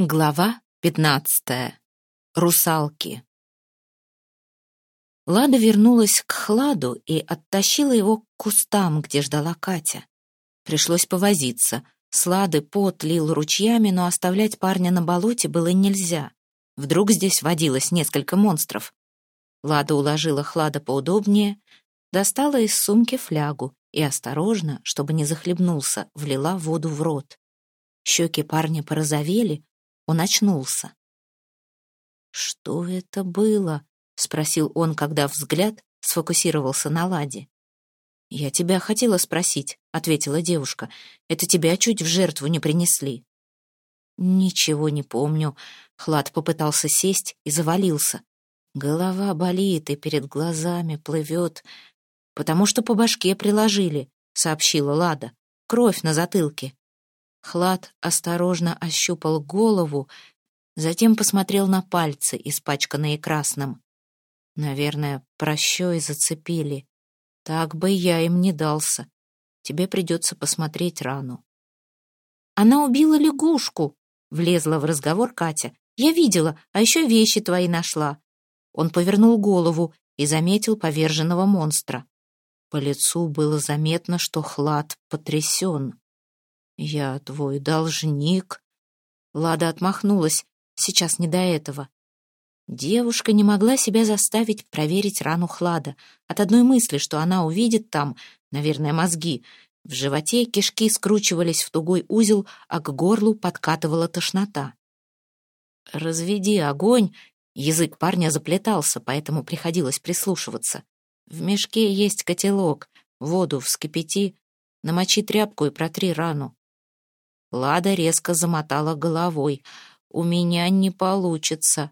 Глава пятнадцатая. Русалки. Лада вернулась к Хладу и оттащила его к кустам, где ждала Катя. Пришлось повозиться. С Лады пот лил ручьями, но оставлять парня на болоте было нельзя. Вдруг здесь водилось несколько монстров. Лада уложила Хлада поудобнее, достала из сумки флягу и осторожно, чтобы не захлебнулся, влила воду в рот. Щеки парня порозовели, он очнулся. «Что это было?» — спросил он, когда взгляд сфокусировался на Ладе. «Я тебя хотела спросить», — ответила девушка. «Это тебя чуть в жертву не принесли». «Ничего не помню». Хлад попытался сесть и завалился. Голова болит и перед глазами плывет. «Потому что по башке приложили», — сообщила Лада. «Кровь на затылке». Хлад осторожно ощупал голову, затем посмотрел на пальцы, испачканные красным. Наверное, прощой зацепили. Так бы я им не дался. Тебе придется посмотреть рану. Она убила лягушку, влезла в разговор Катя. Я видела, а еще вещи твои нашла. Он повернул голову и заметил поверженного монстра. По лицу было заметно, что Хлад потрясен. «Я твой должник». Лада отмахнулась. Сейчас не до этого. Девушка не могла себя заставить проверить рану Хлада. От одной мысли, что она увидит там, наверное, мозги. В животе кишки скручивались в тугой узел, а к горлу подкатывала тошнота. «Разведи огонь!» Язык парня заплетался, поэтому приходилось прислушиваться. «В мешке есть котелок. Воду вскипяти, намочи тряпку и протри рану. Лада резко замотала головой. «У меня не получится».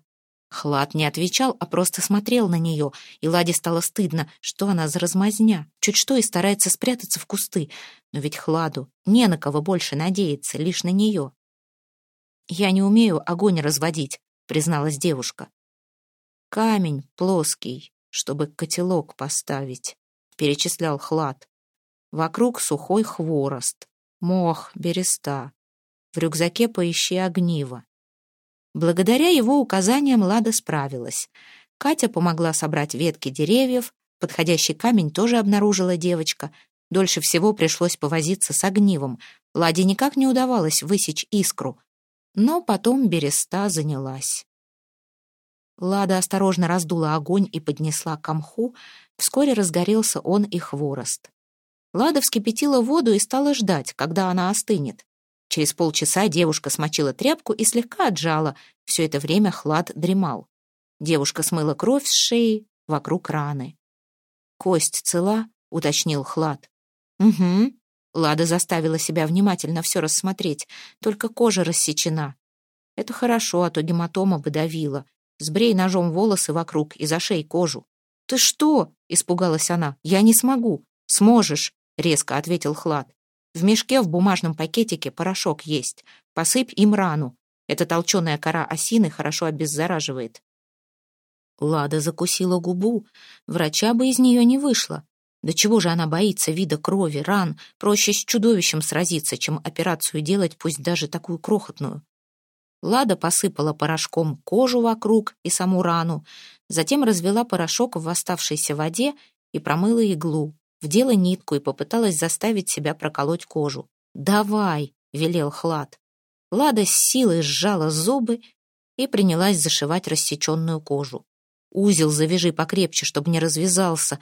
Хлад не отвечал, а просто смотрел на нее, и Ладе стало стыдно, что она за размазня. Чуть что и старается спрятаться в кусты. Но ведь Хладу не на кого больше надеяться, лишь на нее. «Я не умею огонь разводить», — призналась девушка. «Камень плоский, чтобы котелок поставить», — перечислял Хлад. Вокруг сухой хворост мох, береста. В рюкзаке поищи огниво. Благодаря его указаниям Лада справилась. Катя помогла собрать ветки деревьев, подходящий камень тоже обнаружила девочка. Дольше всего пришлось повозиться с огнивом. Ладе никак не удавалось высечь искру. Но потом береста занялась. Лада осторожно раздула огонь и поднесла к мху. Вскоре разгорелся он и хворост. Лада вскипятила воду и стала ждать, когда она остынет. Через полчаса девушка смочила тряпку и слегка отжала. Все это время Хлад дремал. Девушка смыла кровь с шеи вокруг раны. «Кость цела?» — уточнил Хлад. «Угу». Лада заставила себя внимательно все рассмотреть, только кожа рассечена. Это хорошо, а то гематома бы давила. Сбрей ножом волосы вокруг и за шеей кожу. «Ты что?» — испугалась она. «Я не смогу». «Сможешь. — резко ответил Хлад. «В мешке в бумажном пакетике порошок есть. Посыпь им рану. Эта толченая кора осины хорошо обеззараживает». Лада закусила губу. Врача бы из нее не вышло. Да чего же она боится вида крови, ран? Проще с чудовищем сразиться, чем операцию делать, пусть даже такую крохотную. Лада посыпала порошком кожу вокруг и саму рану, затем развела порошок в оставшейся воде и промыла иглу вдела нитку и попыталась заставить себя проколоть кожу. «Давай!» — велел Хлад. Лада с силой сжала зубы и принялась зашивать рассеченную кожу. «Узел завяжи покрепче, чтобы не развязался».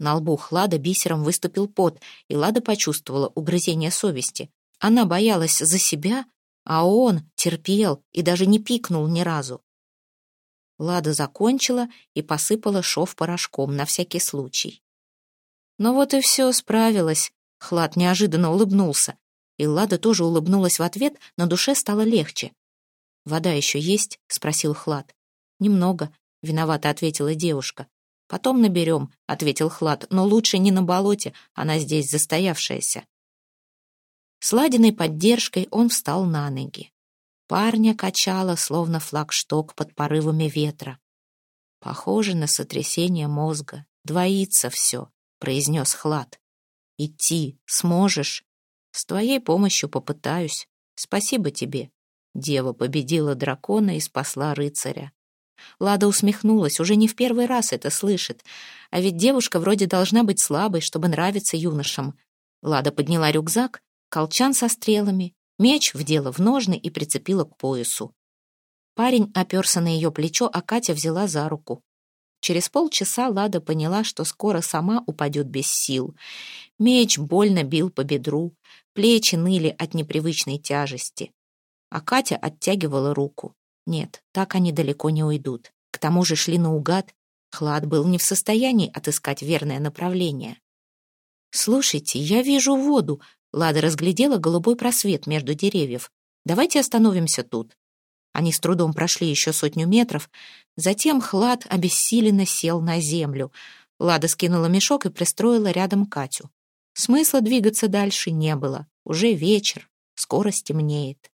На лбу Хлада бисером выступил пот, и Лада почувствовала угрызение совести. Она боялась за себя, а он терпел и даже не пикнул ни разу. Лада закончила и посыпала шов порошком на всякий случай. Но вот и все, справилась. Хлад неожиданно улыбнулся. И Лада тоже улыбнулась в ответ, но душе стало легче. «Вода еще есть?» — спросил Хлад. «Немного», — виновато ответила девушка. «Потом наберем», — ответил Хлад, «но лучше не на болоте, она здесь застоявшаяся». С Ладиной поддержкой он встал на ноги. Парня качало, словно флагшток под порывами ветра. Похоже на сотрясение мозга. Двоится все произнес Хлад. «Идти сможешь? С твоей помощью попытаюсь. Спасибо тебе». Дева победила дракона и спасла рыцаря. Лада усмехнулась, уже не в первый раз это слышит. А ведь девушка вроде должна быть слабой, чтобы нравиться юношам. Лада подняла рюкзак, колчан со стрелами, меч вдела в ножны и прицепила к поясу. Парень оперся на ее плечо, а Катя взяла за руку. Через полчаса Лада поняла, что скоро сама упадет без сил. Меч больно бил по бедру, плечи ныли от непривычной тяжести. А Катя оттягивала руку. Нет, так они далеко не уйдут. К тому же шли наугад. Хлад был не в состоянии отыскать верное направление. «Слушайте, я вижу воду», — Лада разглядела голубой просвет между деревьев. «Давайте остановимся тут». Они с трудом прошли еще сотню метров. Затем Хлад обессиленно сел на землю. Лада скинула мешок и пристроила рядом Катю. Смысла двигаться дальше не было. Уже вечер, скоро стемнеет.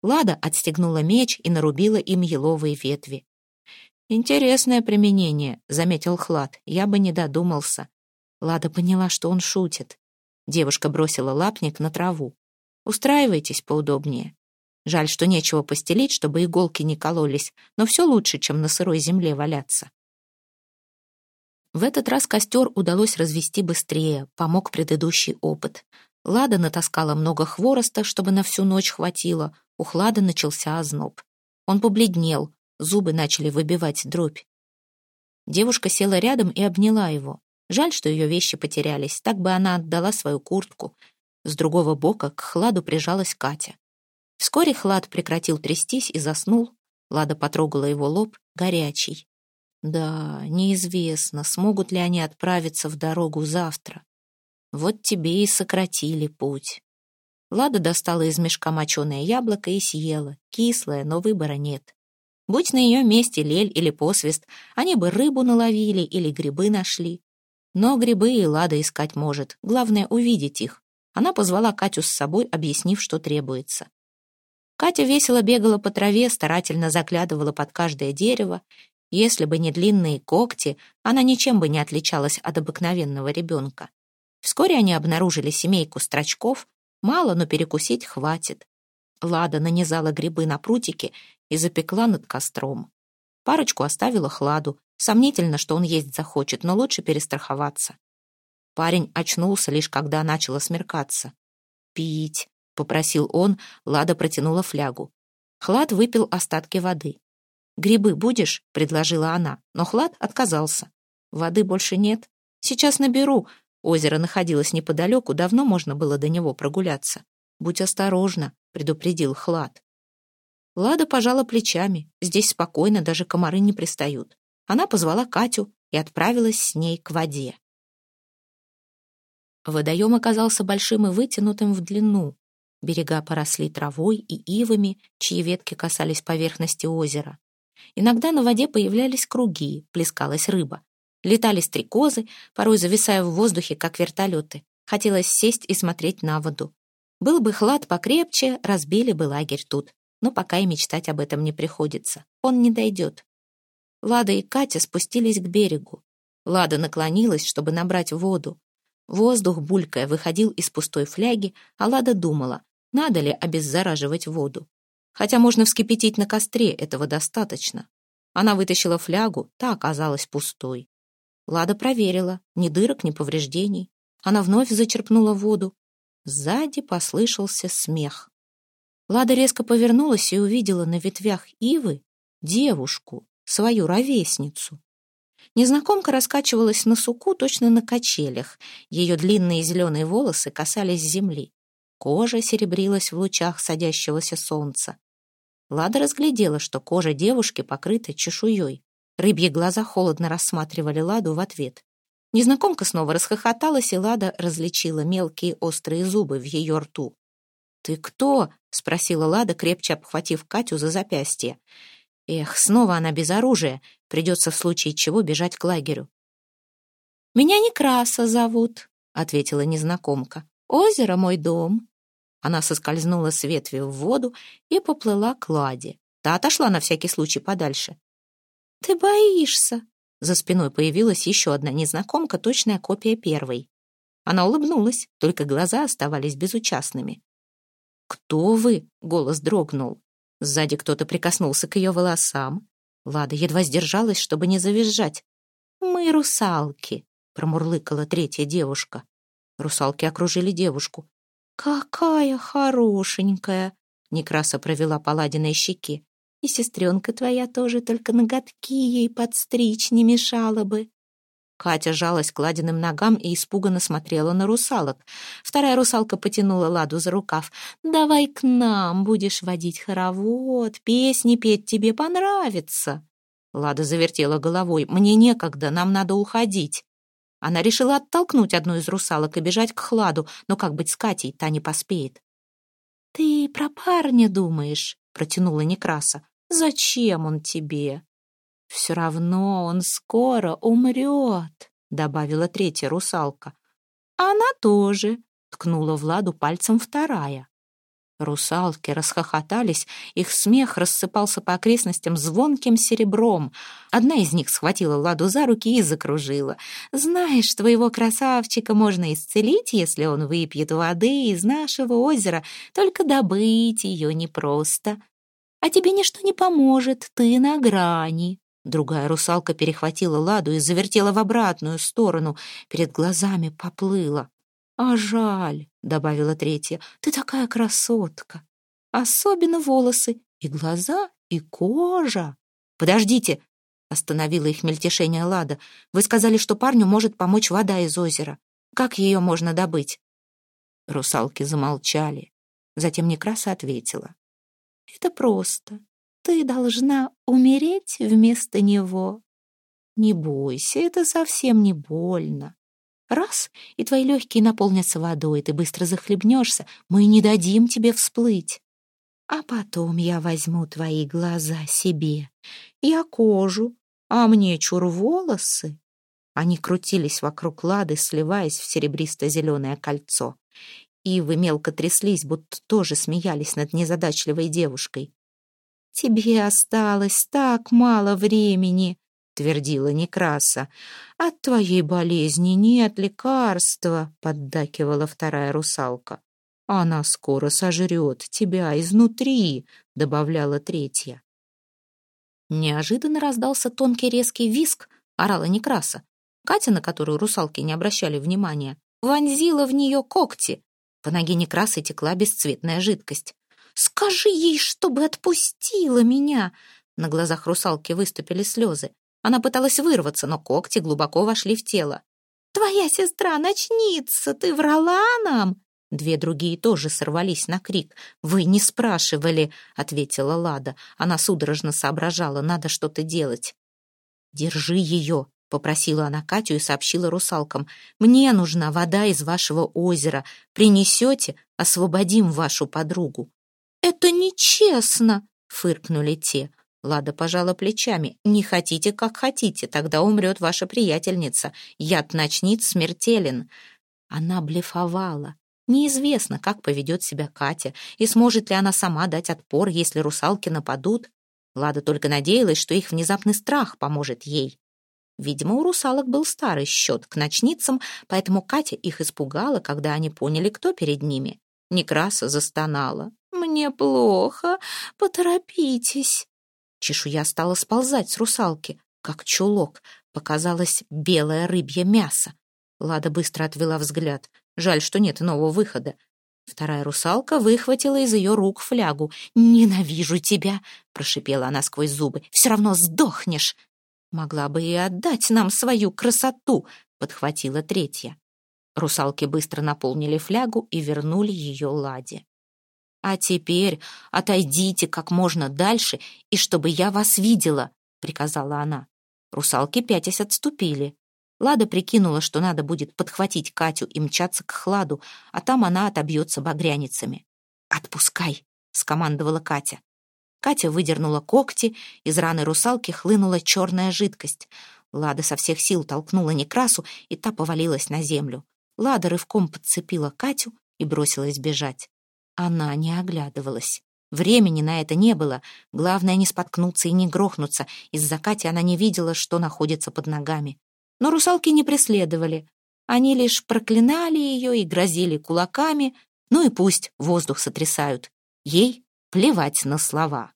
Лада отстегнула меч и нарубила им еловые ветви. «Интересное применение», — заметил Хлад. «Я бы не додумался». Лада поняла, что он шутит. Девушка бросила лапник на траву. «Устраивайтесь поудобнее. Жаль, что нечего постелить, чтобы иголки не кололись, но все лучше, чем на сырой земле валяться». В этот раз костер удалось развести быстрее, помог предыдущий опыт. Лада натаскала много хвороста, чтобы на всю ночь хватило, у Хлада начался озноб. Он побледнел, зубы начали выбивать дробь. Девушка села рядом и обняла его. Жаль, что ее вещи потерялись, так бы она отдала свою куртку. С другого бока к Хладу прижалась Катя. Вскоре Хлад прекратил трястись и заснул. Лада потрогала его лоб, горячий. Да, неизвестно, смогут ли они отправиться в дорогу завтра. Вот тебе и сократили путь. Лада достала из мешка моченое яблоко и съела. Кислое, но выбора нет. Будь на ее месте лель или посвист, они бы рыбу наловили или грибы нашли. Но грибы и Лада искать может, главное увидеть их. Она позвала Катю с собой, объяснив, что требуется. Катя весело бегала по траве, старательно заглядывала под каждое дерево. Если бы не длинные когти, она ничем бы не отличалась от обыкновенного ребенка. Вскоре они обнаружили семейку строчков, Мало, но перекусить хватит. Лада нанизала грибы на прутики и запекла над костром. Парочку оставила Хладу. Сомнительно, что он есть захочет, но лучше перестраховаться. Парень очнулся лишь когда начало смеркаться. «Пить», — попросил он, Лада протянула флягу. Хлад выпил остатки воды. «Грибы будешь?» — предложила она, но Хлад отказался. «Воды больше нет. Сейчас наберу. Озеро находилось неподалеку, давно можно было до него прогуляться. «Будь осторожна», — предупредил Хлад. Лада пожала плечами. Здесь спокойно, даже комары не пристают. Она позвала Катю и отправилась с ней к воде. Водоем оказался большим и вытянутым в длину. Берега поросли травой и ивами, чьи ветки касались поверхности озера. Иногда на воде появлялись круги, плескалась рыба. Летали стрекозы, порой зависая в воздухе, как вертолеты. Хотелось сесть и смотреть на воду. Был бы хлад покрепче, разбили бы лагерь тут. Но пока и мечтать об этом не приходится. Он не дойдет. Лада и Катя спустились к берегу. Лада наклонилась, чтобы набрать воду. Воздух, булькая, выходил из пустой фляги, а Лада думала, надо ли обеззараживать воду. Хотя можно вскипятить на костре, этого достаточно. Она вытащила флягу, та оказалась пустой. Лада проверила. Ни дырок, ни повреждений. Она вновь зачерпнула воду. Сзади послышался смех. Лада резко повернулась и увидела на ветвях ивы девушку, свою ровесницу. Незнакомка раскачивалась на суку, точно на качелях. Ее длинные зеленые волосы касались земли. Кожа серебрилась в лучах садящегося солнца. Лада разглядела, что кожа девушки покрыта чешуей. Рыбьи глаза холодно рассматривали Ладу в ответ. Незнакомка снова расхохоталась, и Лада различила мелкие острые зубы в ее рту. «Ты кто?» — спросила Лада, крепче обхватив Катю за запястье. Эх, снова она без оружия. Придется в случае чего бежать к лагерю. «Меня Некраса зовут», — ответила незнакомка. «Озеро — мой дом». Она соскользнула с ветви в воду и поплыла к Ладе. Та отошла на всякий случай подальше. «Ты боишься!» За спиной появилась еще одна незнакомка, точная копия первой. Она улыбнулась, только глаза оставались безучастными. «Кто вы?» — голос дрогнул. Сзади кто-то прикоснулся к ее волосам. Лада едва сдержалась, чтобы не завизжать. «Мы русалки», — промурлыкала третья девушка. Русалки окружили девушку. «Какая хорошенькая!» — Некраса провела Паладиной щеки. «И сестренка твоя тоже, только ноготки ей подстричь не мешало бы». Катя жалась к Ладиным ногам и испуганно смотрела на русалок. Вторая русалка потянула Ладу за рукав. «Давай к нам, будешь водить хоровод, песни петь тебе понравится». Лада завертела головой. «Мне некогда, нам надо уходить». Она решила оттолкнуть одну из русалок и бежать к Хладу, но как быть с Катей, та не поспеет. «Ты про парня думаешь?» — протянула Некраса. «Зачем он тебе?» «Все равно он скоро умрет», — добавила третья русалка. «Она тоже», — ткнула Владу пальцем вторая. Русалки расхохотались, их смех рассыпался по окрестностям звонким серебром. Одна из них схватила Ладу за руки и закружила. «Знаешь, твоего красавчика можно исцелить, если он выпьет воды из нашего озера, только добыть ее непросто. А тебе ничто не поможет, ты на грани». Другая русалка перехватила Ладу и завертела в обратную сторону, перед глазами поплыла. «А жаль», — добавила третья, — «ты такая красотка. Особенно волосы, и глаза, и кожа». «Подождите», — остановила их мельтешение Лада. «Вы сказали, что парню может помочь вода из озера. Как ее можно добыть?» Русалки замолчали. Затем Некраса ответила. «Это просто. Ты должна умереть вместо него. Не бойся, это совсем не больно. Раз, и твои легкие наполнятся водой, ты быстро захлебнешься, мы не дадим тебе всплыть. А потом я возьму твои глаза себе, я кожу, а мне чур волосы. Они крутились вокруг лады, сливаясь в серебристо-зеленое кольцо. Ивы мелко тряслись, будто тоже смеялись над незадачливой девушкой. «Тебе осталось так мало времени», твердила Некраса. «От твоей болезни нет лекарства», — поддакивала вторая русалка. «Она скоро сожрет тебя изнутри», — добавляла третья. Неожиданно раздался тонкий резкий виск, орала Некраса. Катя, на которую русалки не обращали внимания, вонзила в нее когти. По ноге Некрасы текла бесцветная жидкость. «Скажи ей, чтобы отпустила меня!» На глазах русалки выступили слезы. Она пыталась вырваться, но когти глубоко вошли в тело. «Твоя сестра начнится! Ты врала нам!» Две другие тоже сорвались на крик. «Вы не спрашивали», — ответила Лада. Она судорожно соображала, надо что-то делать. «Держи ее», — попросила она Катю и сообщила русалкам. «Мне нужна вода из вашего озера. Принесете, освободим вашу подругу». «Это нечестно», — фыркнули те. Лада пожала плечами. «Не хотите, как хотите, тогда умрет ваша приятельница. Яд начнит смертелен». Она блефовала. Неизвестно, как поведет себя Катя, и сможет ли она сама дать отпор, если русалки нападут. Лада только надеялась, что их внезапный страх поможет ей. Видимо, у русалок был старый счет к ночницам, поэтому Катя их испугала, когда они поняли, кто перед ними. Некраса застонала. «Мне плохо, поторопитесь». Чешуя стала сползать с русалки, как чулок. Показалось белое рыбье мясо. Лада быстро отвела взгляд. Жаль, что нет нового выхода. Вторая русалка выхватила из ее рук флягу. «Ненавижу тебя!» — прошипела она сквозь зубы. «Все равно сдохнешь!» «Могла бы и отдать нам свою красоту!» — подхватила третья. Русалки быстро наполнили флягу и вернули ее Ладе. «А теперь отойдите как можно дальше, и чтобы я вас видела», — приказала она. Русалки пятясь отступили. Лада прикинула, что надо будет подхватить Катю и мчаться к хладу, а там она отобьется багряницами. «Отпускай!» — скомандовала Катя. Катя выдернула когти, из раны русалки хлынула черная жидкость. Лада со всех сил толкнула Некрасу, и та повалилась на землю. Лада рывком подцепила Катю и бросилась бежать. Она не оглядывалась. Времени на это не было. Главное не споткнуться и не грохнуться. Из-за Кати она не видела, что находится под ногами. Но русалки не преследовали. Они лишь проклинали ее и грозили кулаками. Ну и пусть воздух сотрясают. Ей плевать на слова.